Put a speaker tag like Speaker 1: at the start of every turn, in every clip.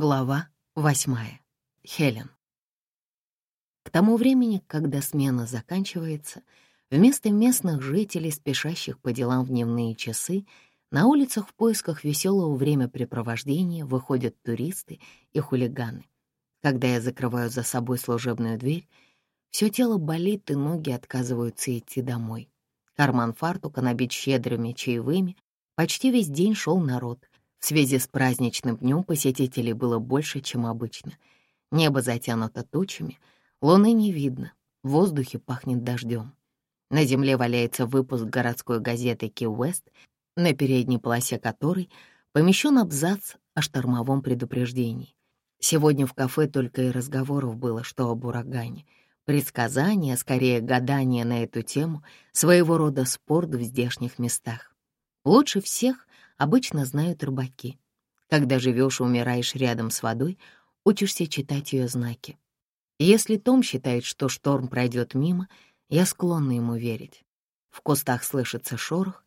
Speaker 1: Глава восьмая. Хелен. К тому времени, когда смена заканчивается, вместо местных жителей, спешащих по делам в дневные часы, на улицах в поисках веселого времяпрепровождения выходят туристы и хулиганы. Когда я закрываю за собой служебную дверь, все тело болит и ноги отказываются идти домой. Карман фартука набит щедрыми чаевыми, почти весь день шел народ. В связи с праздничным днем посетителей было больше, чем обычно. Небо затянуто тучами, луны не видно, в воздухе пахнет дождем. На земле валяется выпуск городской газеты «Ки-Уэст», на передней полосе которой помещен абзац о штормовом предупреждении. Сегодня в кафе только и разговоров было, что об урагане — Предсказания, скорее гадания на эту тему, своего рода спорт в здешних местах. Лучше всех обычно знают рыбаки. Когда живешь и умираешь рядом с водой, учишься читать ее знаки. Если Том считает, что шторм пройдет мимо, я склонна ему верить. В кустах слышится шорох,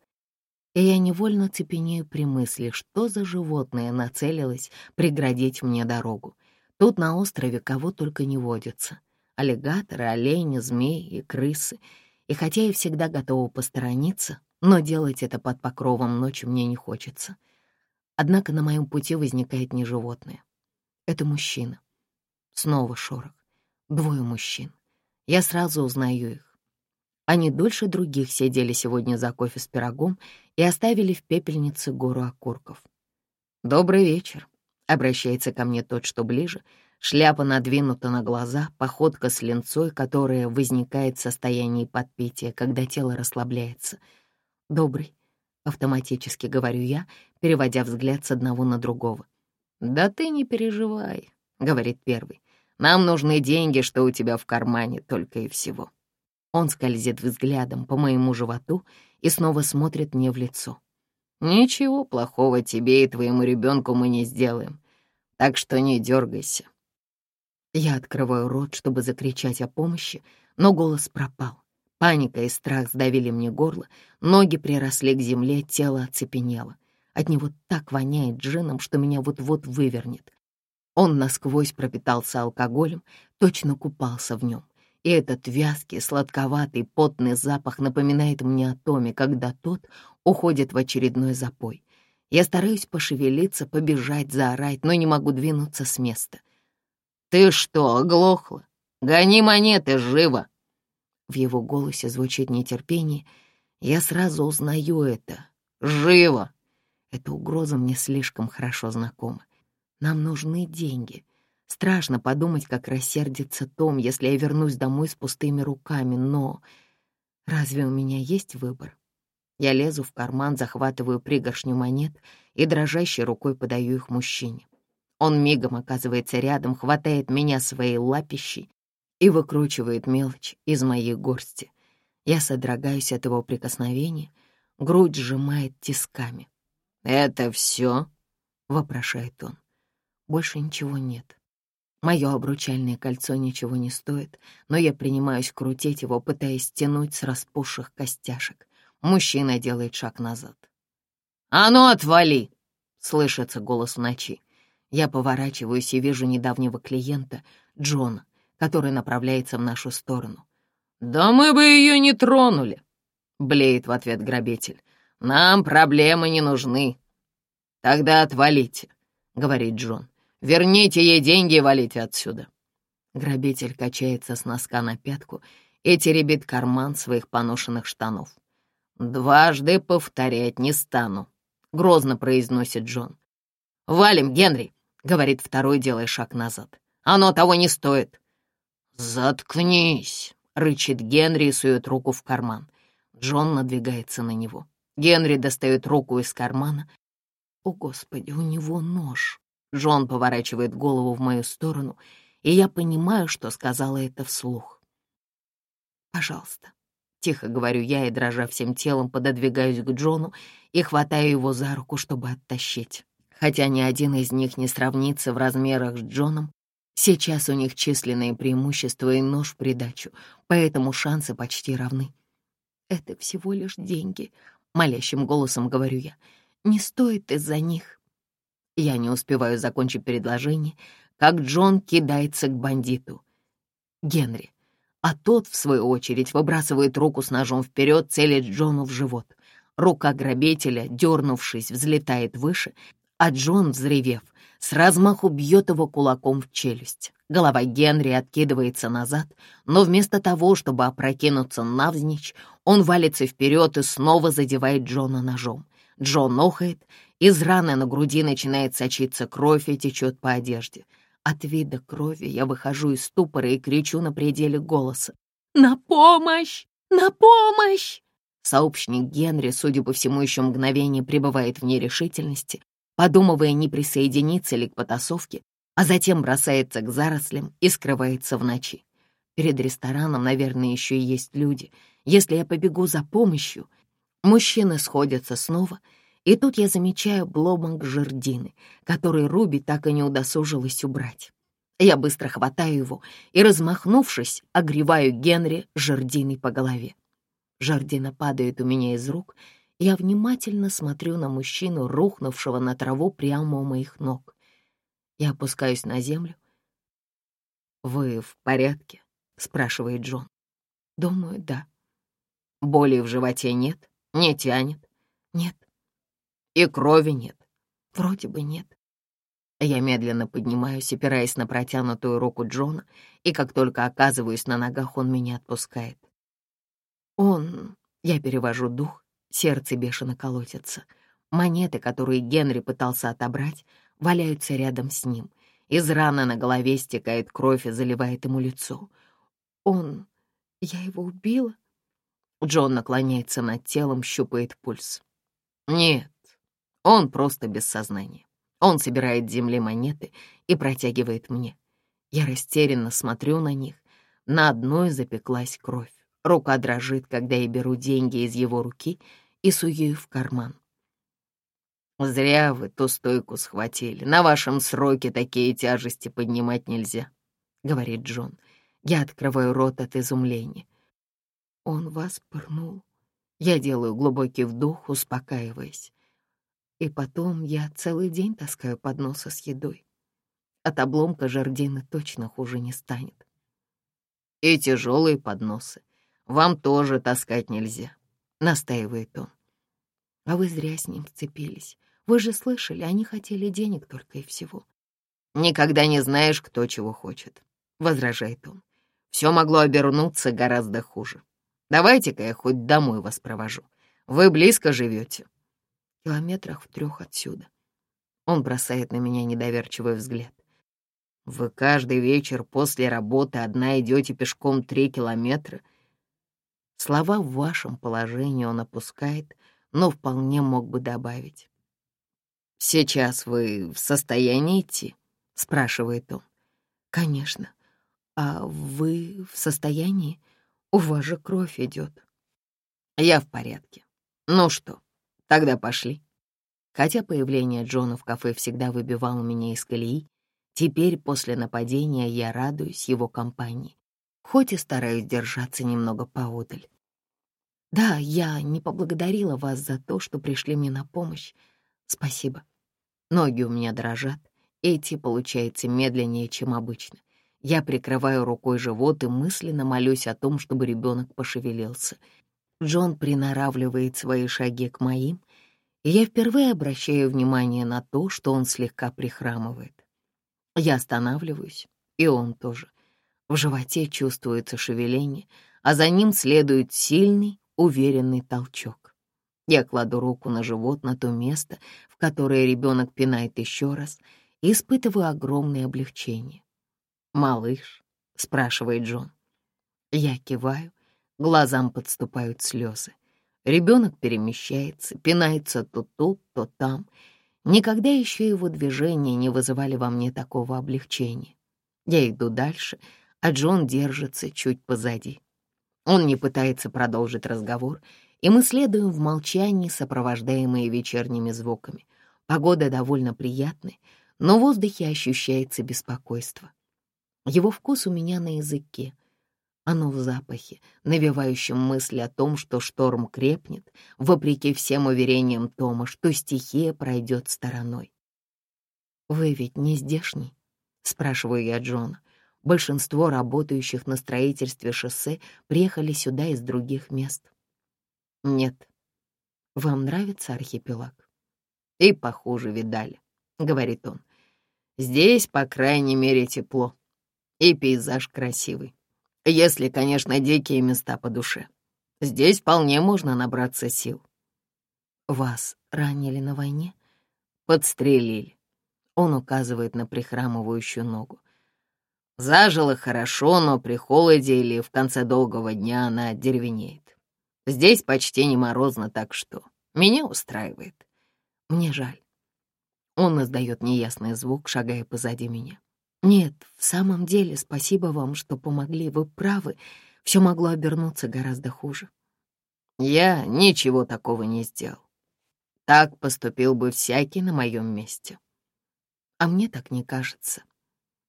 Speaker 1: и я невольно цепенею при мысли, что за животное нацелилось преградить мне дорогу. Тут на острове кого только не водится — аллигаторы, олени, змеи и крысы. И хотя я всегда готова посторониться, но делать это под покровом ночи мне не хочется. Однако на моем пути возникает не животное. Это мужчина. Снова шорох. Двое мужчин. Я сразу узнаю их. Они дольше других сидели сегодня за кофе с пирогом и оставили в пепельнице гору окурков. «Добрый вечер», — обращается ко мне тот, что ближе, Шляпа надвинута на глаза, походка с линцой, которая возникает в состоянии подпития, когда тело расслабляется. «Добрый», — автоматически говорю я, переводя взгляд с одного на другого. «Да ты не переживай», — говорит первый. «Нам нужны деньги, что у тебя в кармане, только и всего». Он скользит взглядом по моему животу и снова смотрит мне в лицо. «Ничего плохого тебе и твоему ребенку мы не сделаем, так что не дергайся. Я открываю рот, чтобы закричать о помощи, но голос пропал. Паника и страх сдавили мне горло, ноги приросли к земле, тело оцепенело. От него так воняет джином, что меня вот-вот вывернет. Он насквозь пропитался алкоголем, точно купался в нем. И этот вязкий, сладковатый, потный запах напоминает мне о Томе, когда тот уходит в очередной запой. Я стараюсь пошевелиться, побежать, заорать, но не могу двинуться с места — «Ты что, оглохла? Гони монеты, живо!» В его голосе звучит нетерпение. Я сразу узнаю это. «Живо!» Эта угроза мне слишком хорошо знакома. Нам нужны деньги. Страшно подумать, как рассердится Том, если я вернусь домой с пустыми руками, но... Разве у меня есть выбор? Я лезу в карман, захватываю пригоршню монет и дрожащей рукой подаю их мужчине. Он мигом оказывается рядом, хватает меня своей лапищей и выкручивает мелочь из моей горсти. Я содрогаюсь от его прикосновения, грудь сжимает тисками. «Это все?» — вопрошает он. Больше ничего нет. Мое обручальное кольцо ничего не стоит, но я принимаюсь крутить его, пытаясь стянуть с распухших костяшек. Мужчина делает шаг назад. «А ну, отвали!» — слышится голос в ночи. Я поворачиваюсь и вижу недавнего клиента, Джона, который направляется в нашу сторону. «Да мы бы ее не тронули!» — блеет в ответ грабитель. «Нам проблемы не нужны». «Тогда отвалите», — говорит Джон. «Верните ей деньги и валите отсюда». Грабитель качается с носка на пятку и теребит карман своих поношенных штанов. «Дважды повторять не стану», — грозно произносит Джон. «Валим, Генри!» — говорит второй, делая шаг назад. «Оно того не стоит». «Заткнись!» — рычит Генри и сует руку в карман. Джон надвигается на него. Генри достает руку из кармана. «О, Господи, у него нож!» Джон поворачивает голову в мою сторону, и я понимаю, что сказала это вслух. «Пожалуйста», — тихо говорю я и, дрожа всем телом, пододвигаюсь к Джону и хватаю его за руку, чтобы оттащить. Хотя ни один из них не сравнится в размерах с Джоном, сейчас у них численные преимущества и нож в придачу, поэтому шансы почти равны. «Это всего лишь деньги», — молящим голосом говорю я. «Не стоит из-за них». Я не успеваю закончить предложение, как Джон кидается к бандиту. Генри. А тот, в свою очередь, выбрасывает руку с ножом вперед, целит Джону в живот. Рука грабителя, дернувшись, взлетает выше, а Джон, взревев, с размаху бьет его кулаком в челюсть. Голова Генри откидывается назад, но вместо того, чтобы опрокинуться навзничь, он валится вперед и снова задевает Джона ножом. Джон охает, из раны на груди начинает сочиться кровь и течет по одежде. От вида крови я выхожу из ступора и кричу на пределе голоса. «На помощь! На помощь!» Сообщник Генри, судя по всему, еще мгновение пребывает в нерешительности, подумывая, не присоединиться ли к потасовке, а затем бросается к зарослям и скрывается в ночи. Перед рестораном, наверное, еще и есть люди. Если я побегу за помощью, мужчины сходятся снова, и тут я замечаю бломок жердины, который Руби так и не удосужилась убрать. Я быстро хватаю его и, размахнувшись, огреваю Генри жердиной по голове. Жердина падает у меня из рук — я внимательно смотрю на мужчину, рухнувшего на траву прямо у моих ног. Я опускаюсь на землю. «Вы в порядке?» — спрашивает Джон. «Думаю, да». «Боли в животе нет? Не тянет?» «Нет». «И крови нет?» «Вроде бы нет». Я медленно поднимаюсь, опираясь на протянутую руку Джона, и как только оказываюсь на ногах, он меня отпускает. Он... Я перевожу дух Сердце бешено колотится. Монеты, которые Генри пытался отобрать, валяются рядом с ним. Из раны на голове стекает кровь и заливает ему лицо. Он... Я его убила? Джон наклоняется над телом, щупает пульс. Нет, он просто без сознания. Он собирает с земли монеты и протягивает мне. Я растерянно смотрю на них. На одной запеклась кровь. Рука дрожит, когда я беру деньги из его руки — и сую в карман. «Зря вы ту стойку схватили. На вашем сроке такие тяжести поднимать нельзя», — говорит Джон. Я открываю рот от изумления. «Он вас пырнул». Я делаю глубокий вдох, успокаиваясь. И потом я целый день таскаю подносы с едой. От обломка жардины точно хуже не станет. И тяжелые подносы. Вам тоже таскать нельзя настаивает он. А вы зря с ним сцепились. Вы же слышали, они хотели денег только и всего. Никогда не знаешь, кто чего хочет, возражает он. Все могло обернуться гораздо хуже. Давайте-ка я хоть домой вас провожу. Вы близко живете. Километрах в трех отсюда. Он бросает на меня недоверчивый взгляд. Вы каждый вечер после работы одна идете пешком три километра — Слова в вашем положении он опускает, но вполне мог бы добавить. «Сейчас вы в состоянии идти?» — спрашивает он. «Конечно. А вы в состоянии? У вас же кровь идет». «Я в порядке. Ну что, тогда пошли». Хотя появление Джона в кафе всегда выбивало меня из колеи, теперь после нападения я радуюсь его компании, хоть и стараюсь держаться немного поодаль. Да, я не поблагодарила вас за то, что пришли мне на помощь. Спасибо. Ноги у меня дрожат, и идти получается медленнее, чем обычно. Я прикрываю рукой живот и мысленно молюсь о том, чтобы ребенок пошевелился. Джон приноравливает свои шаги к моим, и я впервые обращаю внимание на то, что он слегка прихрамывает. Я останавливаюсь, и он тоже. В животе чувствуется шевеление, а за ним следует сильный, уверенный толчок. Я кладу руку на живот, на то место, в которое ребенок пинает еще раз, и испытываю огромное облегчение. «Малыш?» — спрашивает Джон. Я киваю, глазам подступают слезы. Ребенок перемещается, пинается то тут, то там. Никогда еще его движения не вызывали во мне такого облегчения. Я иду дальше, а Джон держится чуть позади. Он не пытается продолжить разговор, и мы следуем в молчании, сопровождаемые вечерними звуками. Погода довольно приятная, но в воздухе ощущается беспокойство. Его вкус у меня на языке. Оно в запахе, навевающем мысли о том, что шторм крепнет, вопреки всем уверениям Тома, что стихия пройдет стороной. «Вы ведь не здешний?» — спрашиваю я Джона. Большинство работающих на строительстве шоссе приехали сюда из других мест. «Нет. Вам нравится архипелаг?» «И похуже видали», — говорит он. «Здесь, по крайней мере, тепло. И пейзаж красивый. Если, конечно, дикие места по душе. Здесь вполне можно набраться сил». «Вас ранили на войне?» «Подстрелили». Он указывает на прихрамывающую ногу. Зажила хорошо, но при холоде или в конце долгого дня она деревенеет. Здесь почти не морозно, так что меня устраивает. Мне жаль. Он издает неясный звук, шагая позади меня. Нет, в самом деле, спасибо вам, что помогли. Вы правы, все могло обернуться гораздо хуже. Я ничего такого не сделал. Так поступил бы всякий на моем месте. А мне так не кажется.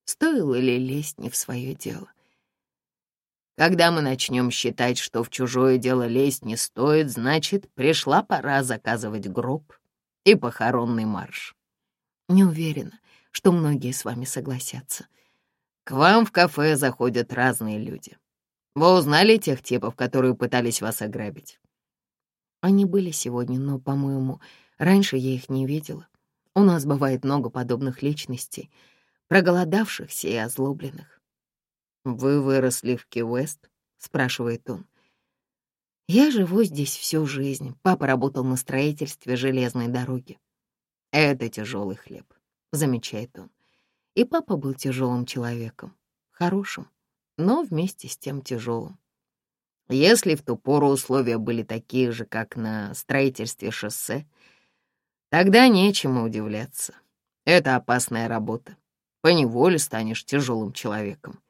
Speaker 1: Стоило ли лезть не в свое дело? Когда мы начнем считать, что в чужое дело лезть не стоит, значит, пришла пора заказывать гроб и похоронный марш. Не уверена, что многие с вами согласятся. К вам в кафе заходят разные люди. Вы узнали тех типов, которые пытались вас ограбить? Они были сегодня, но, по-моему, раньше я их не видела. У нас бывает много подобных личностей — проголодавшихся и озлобленных. «Вы выросли в Ки-Уэст?» — спрашивает он. «Я живу здесь всю жизнь. Папа работал на строительстве железной дороги. Это тяжелый хлеб», — замечает он. И папа был тяжелым человеком, хорошим, но вместе с тем тяжелым. Если в ту пору условия были такие же, как на строительстве шоссе, тогда нечему удивляться. Это опасная работа поневоле станешь тяжелым человеком.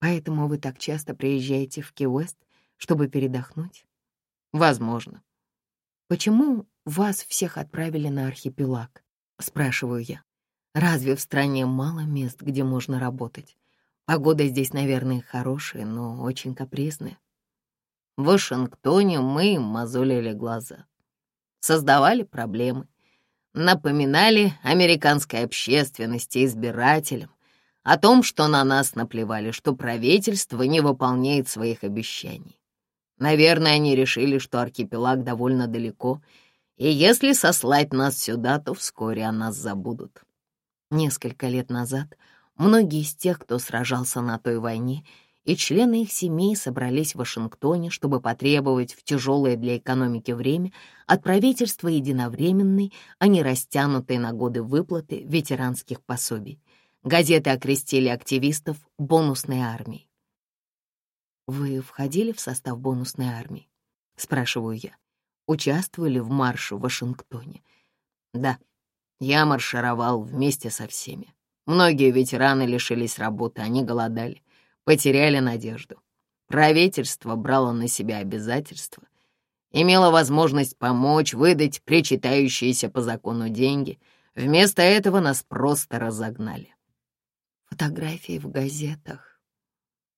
Speaker 1: Поэтому вы так часто приезжаете в Ки-Уэст, чтобы передохнуть? Возможно. Почему вас всех отправили на архипелаг? Спрашиваю я. Разве в стране мало мест, где можно работать? Погода здесь, наверное, хорошая, но очень капризная. В Вашингтоне мы им мозолили глаза. Создавали проблемы напоминали американской общественности избирателям о том, что на нас наплевали, что правительство не выполняет своих обещаний. Наверное, они решили, что архипелаг довольно далеко, и если сослать нас сюда, то вскоре о нас забудут. Несколько лет назад многие из тех, кто сражался на той войне, и члены их семей собрались в Вашингтоне, чтобы потребовать в тяжелое для экономики время от правительства единовременной, а не растянутой на годы выплаты ветеранских пособий. Газеты окрестили активистов бонусной армией. «Вы входили в состав бонусной армии?» — спрашиваю я. «Участвовали в марше в Вашингтоне?» «Да, я маршировал вместе со всеми. Многие ветераны лишились работы, они голодали потеряли надежду. Правительство брало на себя обязательства, имело возможность помочь, выдать причитающиеся по закону деньги. Вместо этого нас просто разогнали. Фотографии в газетах.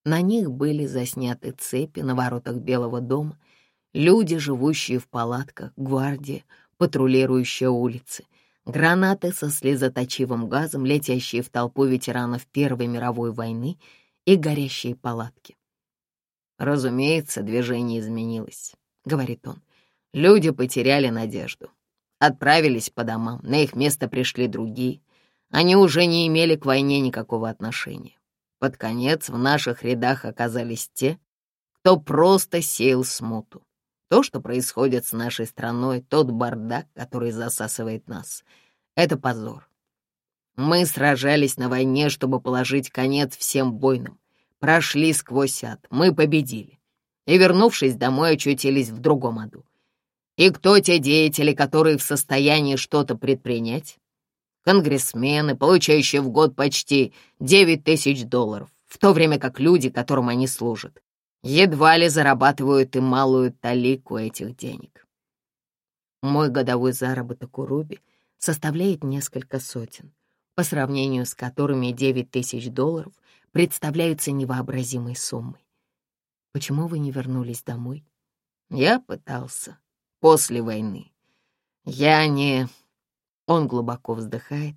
Speaker 1: На них были засняты цепи на воротах Белого дома, люди, живущие в палатках, гвардия, патрулирующая улицы, гранаты со слезоточивым газом, летящие в толпу ветеранов Первой мировой войны — и горящие палатки. «Разумеется, движение изменилось», — говорит он. «Люди потеряли надежду. Отправились по домам, на их место пришли другие. Они уже не имели к войне никакого отношения. Под конец в наших рядах оказались те, кто просто сеял смуту. То, что происходит с нашей страной, тот бардак, который засасывает нас, — это позор. Мы сражались на войне, чтобы положить конец всем бойнам. Прошли сквозь ад, мы победили. И, вернувшись домой, очутились в другом аду. И кто те деятели, которые в состоянии что-то предпринять? Конгрессмены, получающие в год почти 9 тысяч долларов, в то время как люди, которым они служат, едва ли зарабатывают и малую талику этих денег. Мой годовой заработок у Руби составляет несколько сотен по сравнению с которыми 9 тысяч долларов представляются невообразимой суммой. Почему вы не вернулись домой? Я пытался. После войны. Я не... Он глубоко вздыхает.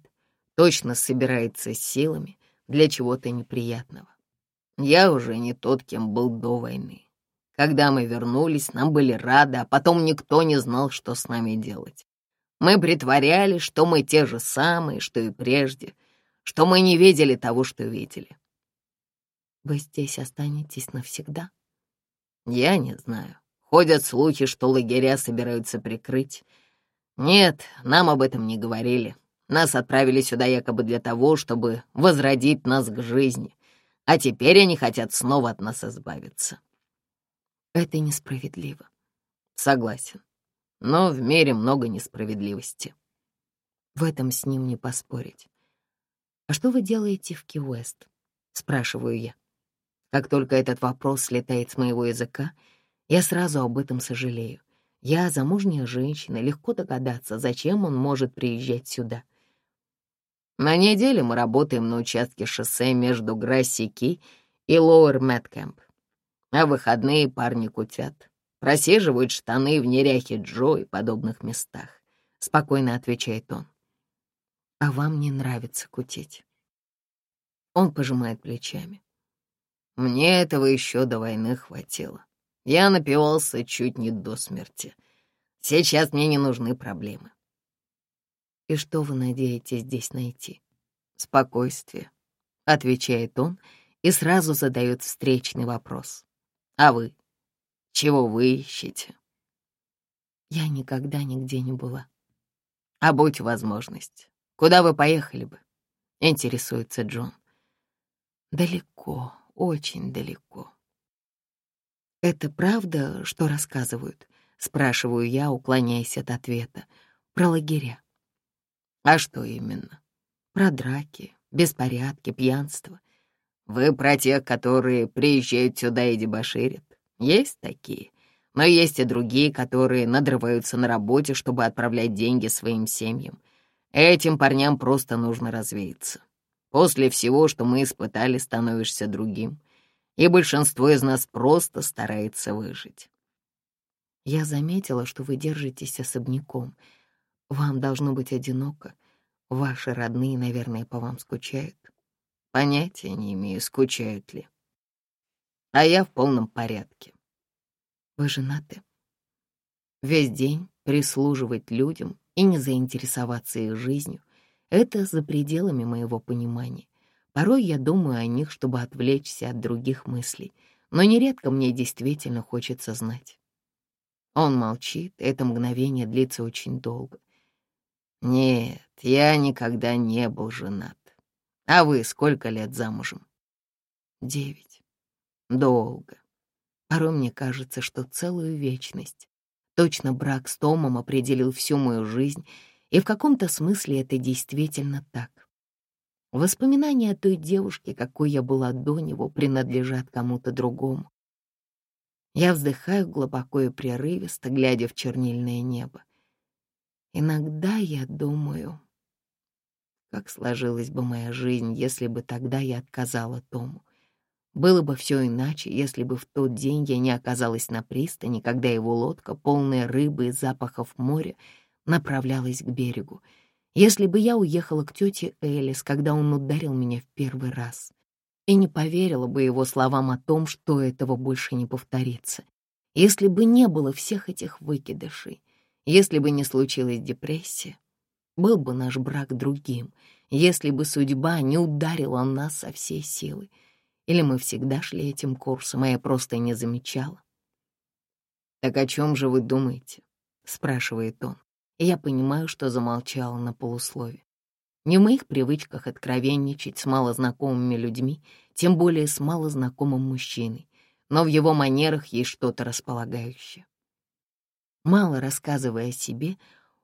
Speaker 1: Точно собирается с силами для чего-то неприятного. Я уже не тот, кем был до войны. Когда мы вернулись, нам были рады, а потом никто не знал, что с нами делать. Мы притворялись, что мы те же самые, что и прежде, что мы не видели того, что видели.
Speaker 2: Вы здесь останетесь навсегда?
Speaker 1: Я не знаю. Ходят слухи, что лагеря собираются прикрыть. Нет, нам об этом не говорили. Нас отправили сюда якобы для того, чтобы возродить нас к жизни. А теперь они хотят снова от нас избавиться.
Speaker 2: Это несправедливо.
Speaker 1: Согласен. Но в мире много несправедливости.
Speaker 2: В этом с ним не поспорить. «А что вы делаете в Ки-Уэст?» — спрашиваю я. Как только этот вопрос слетает с моего языка, я сразу об этом сожалею. Я замужняя женщина, легко догадаться, зачем он может приезжать сюда.
Speaker 1: На неделе мы работаем на участке шоссе между Грасси-Ки и Лоуэр Мэткэмп. А выходные парни кутят. Просиживают штаны в неряхе Джо и подобных местах. Спокойно отвечает он.
Speaker 2: А вам не нравится кутить?
Speaker 1: Он пожимает плечами. Мне этого еще до войны хватило. Я напивался чуть не до смерти. Сейчас мне не нужны проблемы.
Speaker 2: И что вы надеетесь здесь найти?
Speaker 1: Спокойствие, — отвечает он и сразу задает встречный вопрос. А вы? Чего вы ищете?
Speaker 2: Я никогда нигде не была.
Speaker 1: А будь возможность, куда вы поехали бы? Интересуется Джон.
Speaker 2: Далеко, очень далеко. «Это правда, что рассказывают?» — спрашиваю я, уклоняясь от ответа. «Про лагеря».
Speaker 1: «А что именно?»
Speaker 2: «Про драки, беспорядки, пьянство».
Speaker 1: «Вы про тех, которые приезжают сюда и дебоширят? Есть такие. Но есть и другие, которые надрываются на работе, чтобы отправлять деньги своим семьям. Этим парням просто нужно развеяться. После всего, что мы испытали, становишься другим, и большинство из нас просто старается выжить.
Speaker 2: Я заметила, что вы держитесь особняком. Вам должно быть одиноко. Ваши родные, наверное, по вам скучают.
Speaker 1: Понятия не имею, скучают ли. А я в полном порядке.
Speaker 2: Вы женаты?
Speaker 1: Весь день прислуживать людям и не заинтересоваться их жизнью это за пределами моего понимания. Порой я думаю о них, чтобы отвлечься от других мыслей, но нередко мне действительно хочется знать. Он молчит, это мгновение длится очень долго. Нет, я никогда не был женат. А вы сколько лет замужем?
Speaker 2: Девять.
Speaker 1: Долго.
Speaker 2: Порой мне кажется, что целую вечность. Точно брак с Томом определил всю мою жизнь — и в каком-то смысле это действительно так. Воспоминания о той девушке, какой я была до него, принадлежат кому-то другому. Я вздыхаю глубоко и прерывисто, глядя в чернильное небо. Иногда я думаю, как сложилась бы моя жизнь, если бы тогда я отказала Тому. Было бы все иначе, если бы в тот день я не оказалась на пристани, когда его лодка, полная рыбы и запахов моря, направлялась к берегу. Если бы я уехала к тете Элис, когда он ударил меня в первый раз, и не поверила бы его словам о том, что этого больше не повторится, если бы не было всех этих выкидышей, если бы не случилась депрессия, был бы наш брак другим, если бы судьба не ударила нас со всей силы, или мы всегда шли этим курсом, а я просто не замечала.
Speaker 1: «Так о чем же вы думаете?» — спрашивает он
Speaker 2: и я понимаю, что замолчала на полуслове. Не в моих привычках откровенничать с малознакомыми людьми, тем более с малознакомым мужчиной, но в его манерах есть что-то располагающее. Мало рассказывая о себе,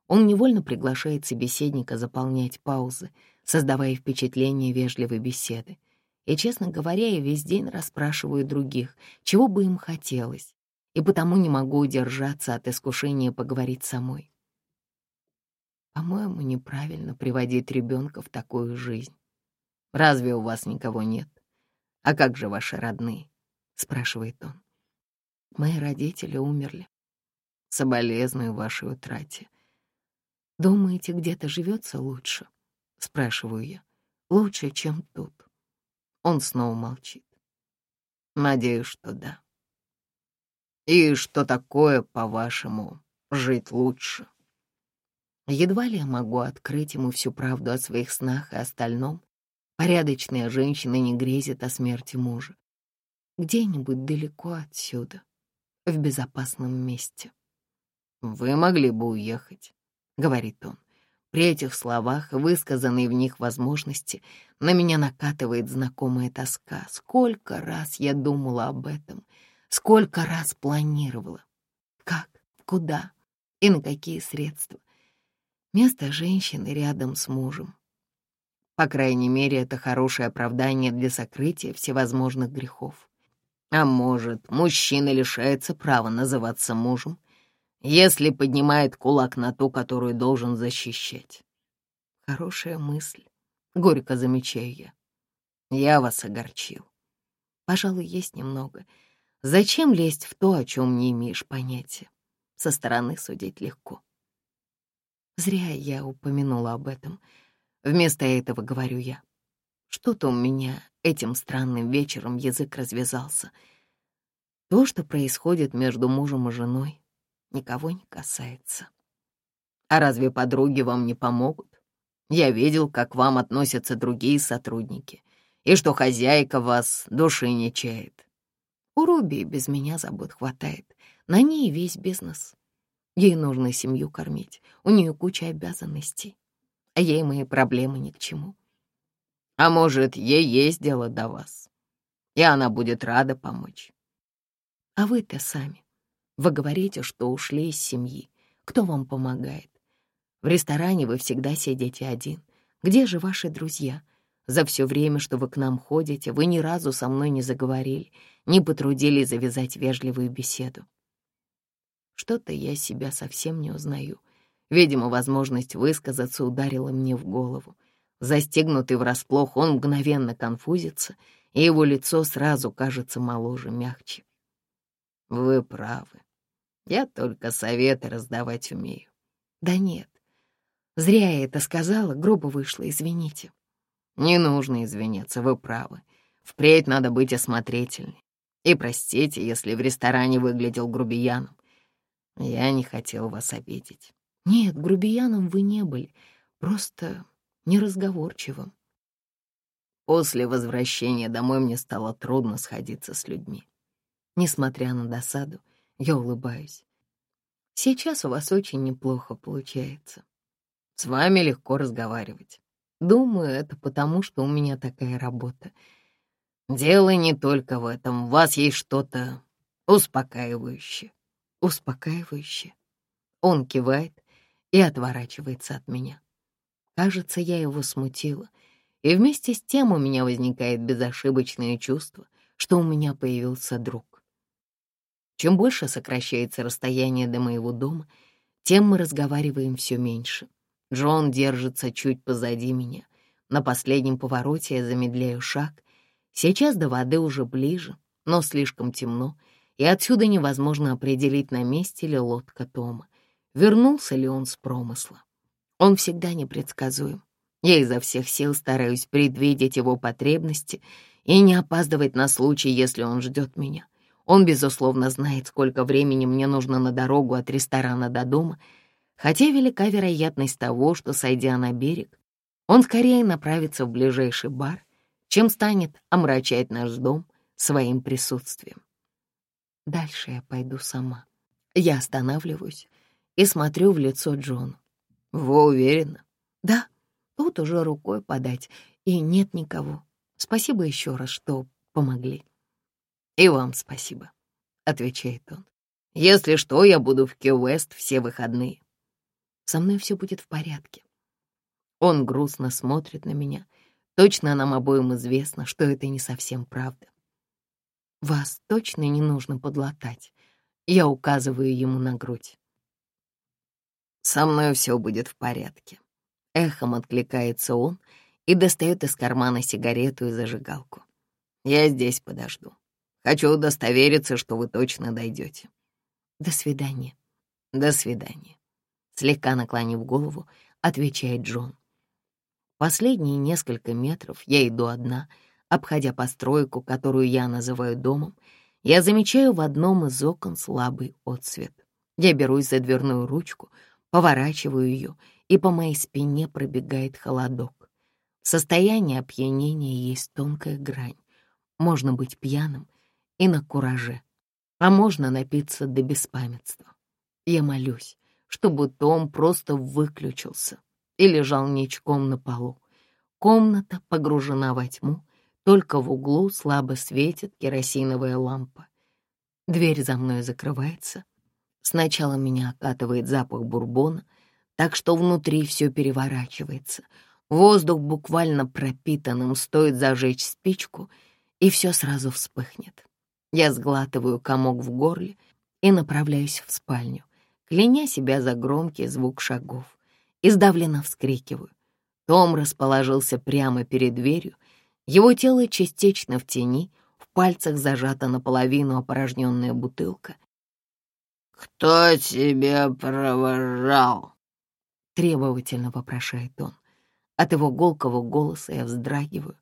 Speaker 2: он невольно приглашает собеседника заполнять паузы, создавая впечатление вежливой беседы. И, честно говоря, я весь день расспрашиваю других, чего бы им хотелось, и потому не могу удержаться от искушения поговорить самой. По-моему, неправильно приводить ребенка в такую жизнь.
Speaker 1: Разве у вас никого нет? А как же ваши родные? Спрашивает он.
Speaker 2: Мои родители умерли.
Speaker 1: Соболезную вашей утрате.
Speaker 2: Думаете, где-то живется лучше? спрашиваю я. «Лучше, чем тут». Он снова молчит. «Надеюсь, что да». «И что такое, по-вашему, жить лучше?» Едва ли я могу открыть ему всю правду о своих снах и остальном. Порядочная женщина не грезит о смерти мужа. Где-нибудь далеко отсюда, в безопасном месте. «Вы могли бы уехать», — говорит он. При этих словах, высказанной в них возможности, на меня накатывает знакомая тоска. Сколько раз я думала об этом, сколько раз планировала. Как, куда и на какие средства. Место женщины рядом с мужем. По крайней мере, это хорошее оправдание для сокрытия всевозможных грехов. А может, мужчина лишается права называться мужем, если поднимает кулак на ту, которую должен защищать. Хорошая мысль, горько замечаю я. Я вас огорчил. Пожалуй, есть немного. Зачем лезть в то, о чем не имеешь понятия? Со стороны судить легко. Зря я упомянула об этом. Вместо этого говорю я. Что-то у меня этим странным вечером язык развязался. То, что происходит между мужем и женой, никого не касается. А разве подруги вам не помогут? Я видел, как к вам относятся другие сотрудники, и что хозяйка вас души не чает. У Руби без меня забот хватает. На ней весь бизнес. Ей нужно семью кормить, у нее куча обязанностей, а ей мои проблемы ни к чему. А может, ей есть дело до вас, и она будет рада помочь. А вы-то сами. Вы говорите, что ушли из семьи. Кто вам помогает? В ресторане вы всегда сидите один. Где же ваши друзья? За все время, что вы к нам ходите, вы ни разу со мной не заговорили, не потрудились завязать вежливую беседу. Что-то я себя совсем не узнаю. Видимо, возможность высказаться ударила мне в голову. Застегнутый врасплох, он мгновенно конфузится, и его лицо сразу кажется моложе, мягче. Вы правы. Я только советы раздавать умею. Да нет. Зря я это сказала, грубо вышло, извините. Не нужно извиняться, вы правы. Впредь надо быть осмотрительней. И простите, если в ресторане выглядел грубияном. Я не хотел вас обидеть. Нет, грубияном вы не были, просто неразговорчивым. После возвращения домой мне стало трудно сходиться с людьми. Несмотря на досаду, я улыбаюсь. Сейчас у вас очень неплохо получается. С вами легко разговаривать. Думаю, это потому, что у меня такая работа. Дело не только в этом. У вас есть что-то успокаивающее успокаивающе. Он кивает и отворачивается от меня. Кажется, я его смутила, и вместе с тем у меня возникает безошибочное чувство, что у меня появился друг. Чем больше сокращается расстояние до моего дома, тем мы разговариваем все меньше. Джон держится чуть позади меня. На последнем повороте я замедляю шаг. Сейчас до воды уже ближе, но слишком темно, и отсюда невозможно определить, на месте ли лодка Тома, вернулся ли он с промысла. Он всегда непредсказуем. Я изо всех сил стараюсь предвидеть его потребности и не опаздывать на случай, если он ждет меня. Он, безусловно, знает, сколько времени мне нужно на дорогу от ресторана до дома, хотя велика вероятность того, что, сойдя на берег, он скорее направится в ближайший бар, чем станет омрачать наш дом своим присутствием. Дальше я пойду сама. Я останавливаюсь и смотрю в лицо Джону. Вы уверены? Да, тут уже рукой подать, и нет никого. Спасибо еще раз, что помогли. И вам спасибо, отвечает он. Если что, я буду в Ки-Уэст все выходные. Со мной все будет в порядке. Он грустно смотрит на меня. Точно нам обоим известно, что это не совсем правда. Вас точно не нужно подлатать. Я указываю ему на грудь. Со мной все будет в порядке. Эхом откликается он и достает из кармана сигарету и зажигалку. Я здесь подожду. Хочу удостовериться, что вы точно дойдете. До свидания. До свидания. Слегка наклонив голову, отвечает Джон. Последние несколько метров я иду одна, обходя постройку, которую я называю домом. Я замечаю в одном из окон слабый отсвет. Я берусь за дверную ручку, поворачиваю ее, и по моей спине пробегает холодок. В состоянии опьянения есть тонкая грань. Можно быть пьяным и на кураже, а можно напиться до беспамятства. Я молюсь, чтобы Том просто выключился и лежал ничком на полу. Комната погружена во тьму, только в углу слабо светит керосиновая лампа. Дверь за мной закрывается. Сначала меня окатывает запах бурбона, так что внутри все переворачивается. Воздух буквально пропитанным, стоит зажечь спичку, и все сразу вспыхнет. Я сглатываю комок в горле и направляюсь в спальню, кляня себя за громкий звук шагов. Издавленно вскрикиваю. Том расположился прямо перед дверью, его тело частично в тени, в пальцах зажата наполовину опорожненная бутылка.
Speaker 3: «Кто тебя провожал?»
Speaker 2: — требовательно вопрошает он. От его голкового голоса я вздрагиваю.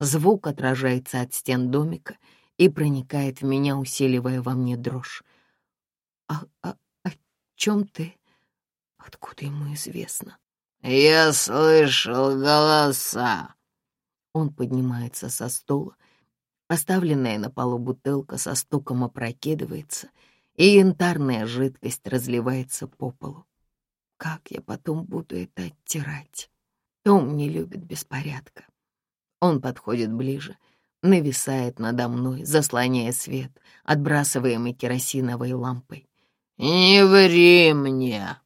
Speaker 2: Звук отражается от стен домика и проникает в меня, усиливая во мне дрожь. «А, а о чем ты? Откуда ему известно?»
Speaker 3: «Я слышал голоса!»
Speaker 2: Он поднимается со стула. Оставленная на полу бутылка со стуком опрокидывается, и янтарная жидкость разливается по полу. Как я потом буду это оттирать? Том не любит беспорядка. Он подходит ближе, нависает надо мной, заслоняя свет, отбрасываемый керосиновой лампой.
Speaker 3: «Не ври мне!»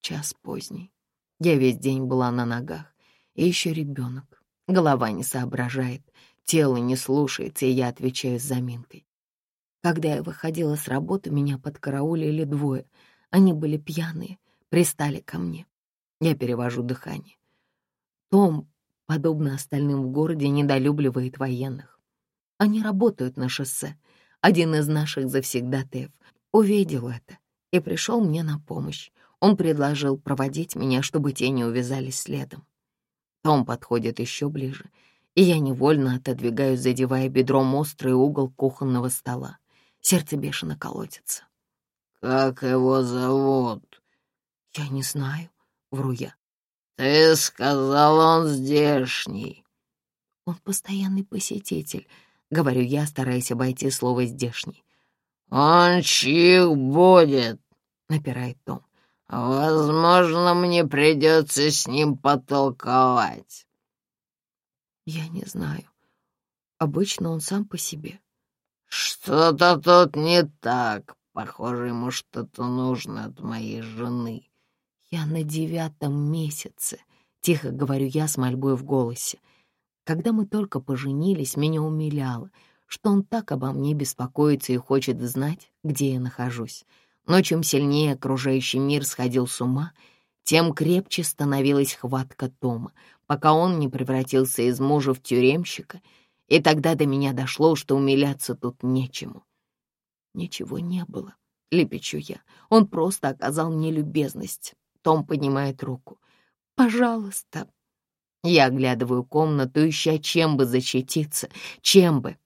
Speaker 2: Час поздний. Я весь день была на ногах, и еще ребенок. Голова не соображает, тело не слушается, и я отвечаю с заминкой. Когда я выходила с работы, меня подкараулили двое. Они были пьяные, пристали ко мне. Я перевожу дыхание. Том, подобно остальным в городе, недолюбливает военных. Они работают на шоссе. Один из наших завсегдатаев увидел это и пришел мне на помощь. Он предложил проводить меня, чтобы те не увязались следом. Том подходит еще ближе, и я невольно отодвигаюсь, задевая бедром острый угол кухонного стола. Сердце бешено колотится.
Speaker 3: «Как его зовут?»
Speaker 2: «Я не знаю», — вру я.
Speaker 3: «Ты сказал, он здешний».
Speaker 2: «Он постоянный посетитель», — говорю я, стараясь обойти слово «здешний».
Speaker 3: «Он чих будет», —
Speaker 2: напирает Том.
Speaker 3: Возможно, мне придется с ним потолковать.
Speaker 2: Я не знаю. Обычно он сам по себе.
Speaker 3: Что-то тут не так. Похоже, ему что-то нужно от моей жены.
Speaker 2: Я на девятом месяце, тихо говорю я с мольбой в голосе. Когда мы только поженились, меня умиляло, что он так обо мне беспокоится и хочет знать, где я нахожусь. Но чем сильнее окружающий мир сходил с ума, тем крепче становилась хватка Тома, пока он не превратился из мужа в тюремщика, и тогда до меня дошло, что умиляться тут нечему. Ничего не было, лепечу я. Он просто оказал мне любезность. Том поднимает руку. «Пожалуйста». Я оглядываю комнату, ища чем бы защититься, чем бы.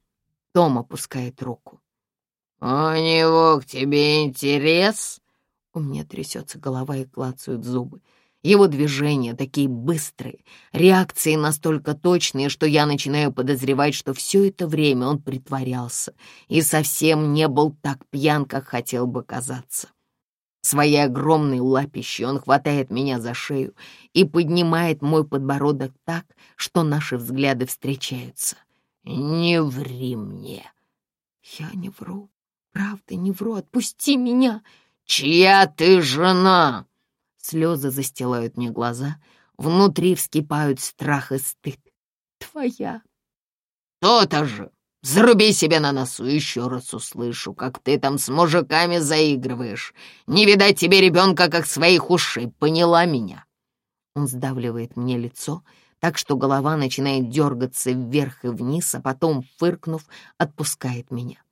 Speaker 2: Том опускает руку.
Speaker 3: «У него к тебе интерес?»
Speaker 2: У меня трясется голова и клацают зубы. Его движения такие быстрые, реакции настолько точные, что я начинаю подозревать, что все это время он притворялся и совсем не был так пьян, как хотел бы казаться. Своей огромной лапищей он хватает меня за шею и поднимает мой подбородок так, что наши взгляды встречаются. «Не ври мне!» Я не вру. Правда, не вру, отпусти меня.
Speaker 3: Чья ты жена?
Speaker 2: Слезы застилают мне глаза, внутри вскипают страх и стыд. Твоя.
Speaker 3: То-то же. Заруби себя на носу, еще раз услышу, как ты там с мужиками заигрываешь. Не видать тебе ребенка, как своих ушей, поняла меня?»
Speaker 2: Он сдавливает мне лицо, так что голова начинает дергаться вверх и вниз, а потом, фыркнув, отпускает меня.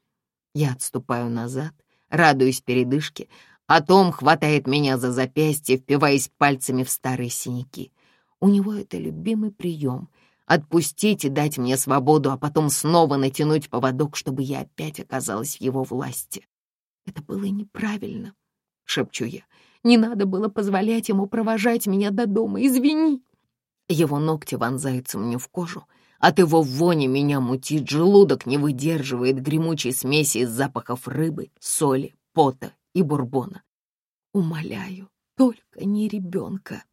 Speaker 2: Я отступаю назад, радуюсь передышке, а Том хватает меня за запястье, впиваясь пальцами в старые синяки. У него это любимый прием — отпустить и дать мне свободу, а потом снова натянуть поводок, чтобы я опять оказалась в его власти. Это было неправильно, — шепчу я. Не надо было позволять ему провожать меня до дома, извини. Его ногти вонзаются мне в кожу, от его вони меня мутит, желудок не выдерживает гремучей смеси из запахов рыбы, соли, пота и бурбона. Умоляю, только не ребенка.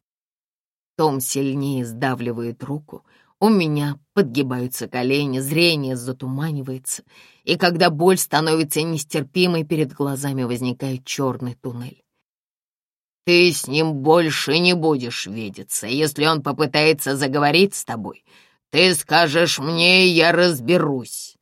Speaker 2: Том сильнее сдавливает руку, у меня подгибаются колени, зрение затуманивается, и когда боль становится нестерпимой, перед глазами возникает черный туннель. «Ты с ним больше не будешь видеться. Если он попытается заговорить с тобой, ты скажешь мне, я разберусь».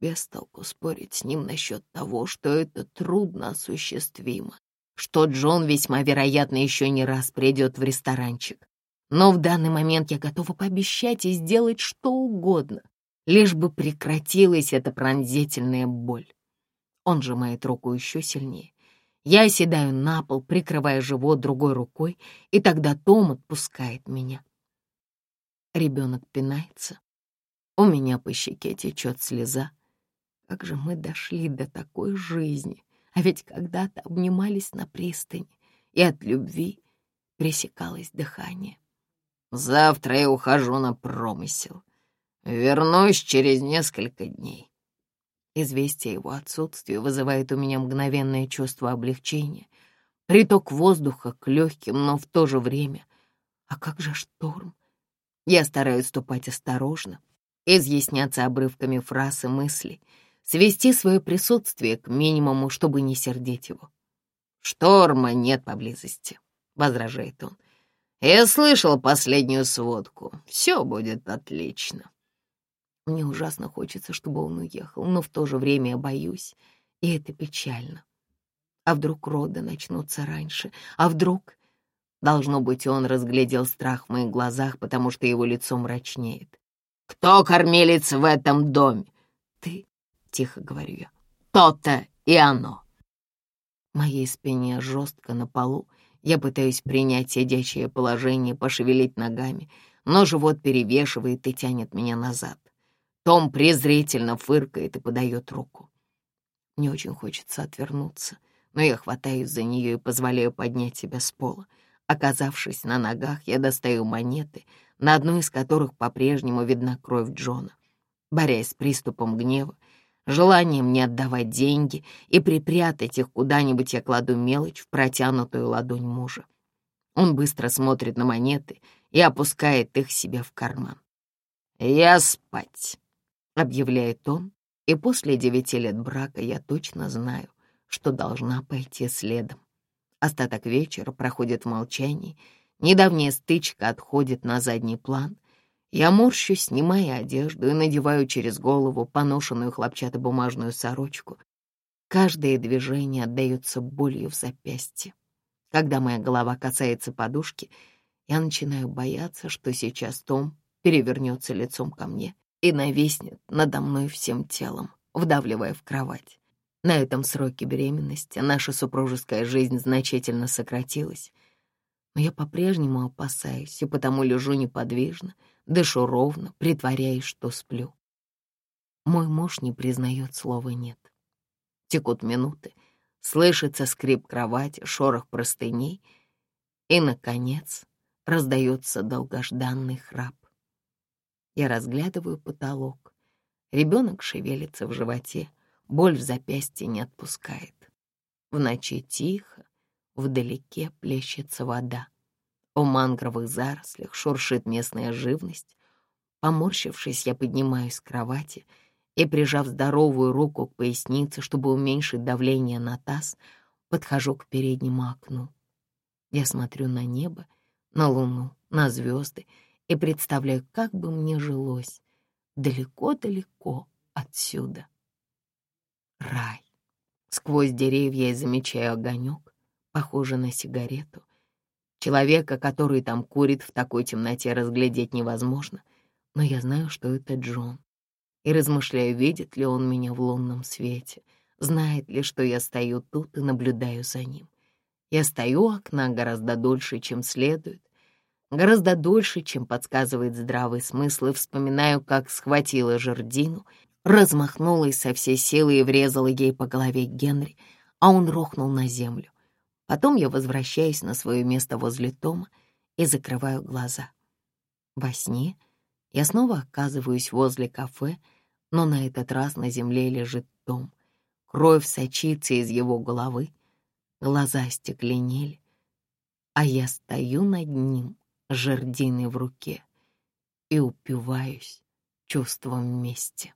Speaker 2: Без толку спорить с ним насчет того, что это трудно осуществимо, что Джон весьма вероятно еще не раз придет в ресторанчик. Но в данный момент я готова пообещать и сделать что угодно, лишь бы прекратилась эта пронзительная боль. Он сжимает руку еще сильнее. Я оседаю на пол, прикрывая живот другой рукой, и тогда Том отпускает меня. Ребенок пинается. У меня по щеке течет слеза. Как же мы дошли до такой жизни, а ведь когда-то обнимались на пристани, и от любви пресекалось дыхание. Завтра я ухожу на промысел. Вернусь через несколько дней. Известие его отсутствия вызывает у меня мгновенное чувство облегчения, приток воздуха к легким, но в то же время. А как же шторм? Я стараюсь ступать осторожно, изъясняться обрывками фраз и мыслей, свести свое присутствие к минимуму, чтобы не сердить его. «Шторма нет поблизости», — возражает он. «Я слышал последнюю сводку. Все будет отлично». Мне ужасно хочется, чтобы он уехал, но в то же время я боюсь, и это печально. А вдруг роды начнутся раньше? А вдруг Должно быть, он разглядел страх в моих глазах, потому что его лицо мрачнеет. «Кто кормилец в этом доме?» «Ты», — тихо говорю я. «То-то и оно». Моей спине жестко на полу. Я пытаюсь принять сидячее положение, пошевелить ногами, но живот перевешивает и тянет меня назад. Том презрительно фыркает и подает руку. Мне очень хочется отвернуться, но я хватаюсь за нее и позволяю поднять себя с пола. Оказавшись на ногах, я достаю монеты, на одной из которых по-прежнему видна кровь Джона. Борясь с приступом гнева, желанием не отдавать деньги и припрятать их куда-нибудь, я кладу мелочь в протянутую ладонь мужа. Он быстро смотрит на монеты и опускает их себе в карман. «Я спать», — объявляет он, и после девяти лет брака я точно знаю, что должна пойти следом. Остаток вечера проходит в молчании. Недавняя стычка отходит на задний план. Я морщусь, снимая одежду и надеваю через голову поношенную хлопчатобумажную сорочку. Каждое движение отдается болью в запястье. Когда моя голова касается подушки, я начинаю бояться, что сейчас Том перевернется лицом ко мне и нависнет надо мной всем телом, вдавливая в кровать. На этом сроке беременности наша супружеская жизнь значительно сократилась. Но я по-прежнему опасаюсь и потому лежу неподвижно, дышу ровно, притворяясь, что сплю. Мой муж не признает слова «нет». Текут минуты, слышится скрип кровати, шорох простыней, и, наконец, раздается долгожданный храп. Я разглядываю потолок. Ребенок шевелится в животе, Боль в запястье не отпускает. В ночи тихо, вдалеке плещется вода. У мангровых зарослях шуршит местная живность. Поморщившись, я поднимаюсь с кровати и, прижав здоровую руку к пояснице, чтобы уменьшить давление на таз, подхожу к переднему окну. Я смотрю на небо, на луну, на звезды и представляю, как бы мне жилось далеко-далеко отсюда рай. Сквозь деревья я замечаю огонек, похожий на сигарету. Человека, который там курит, в такой темноте разглядеть невозможно, но я знаю, что это Джон. И размышляю, видит ли он меня в лунном свете, знает ли, что я стою тут и наблюдаю за ним. Я стою у окна гораздо дольше, чем следует.
Speaker 1: Гораздо дольше, чем подсказывает здравый смысл, и вспоминаю, как схватила жердину, размахнулась со всей силы и врезала ей по голове Генри, а он рухнул на землю. Потом я возвращаюсь на свое место возле Тома и закрываю глаза. Во сне я снова оказываюсь возле кафе, но на этот раз на земле лежит Том. Кровь сочится из его головы, глаза стекленели, а я стою над ним, жердиной в руке, и упиваюсь чувством мести.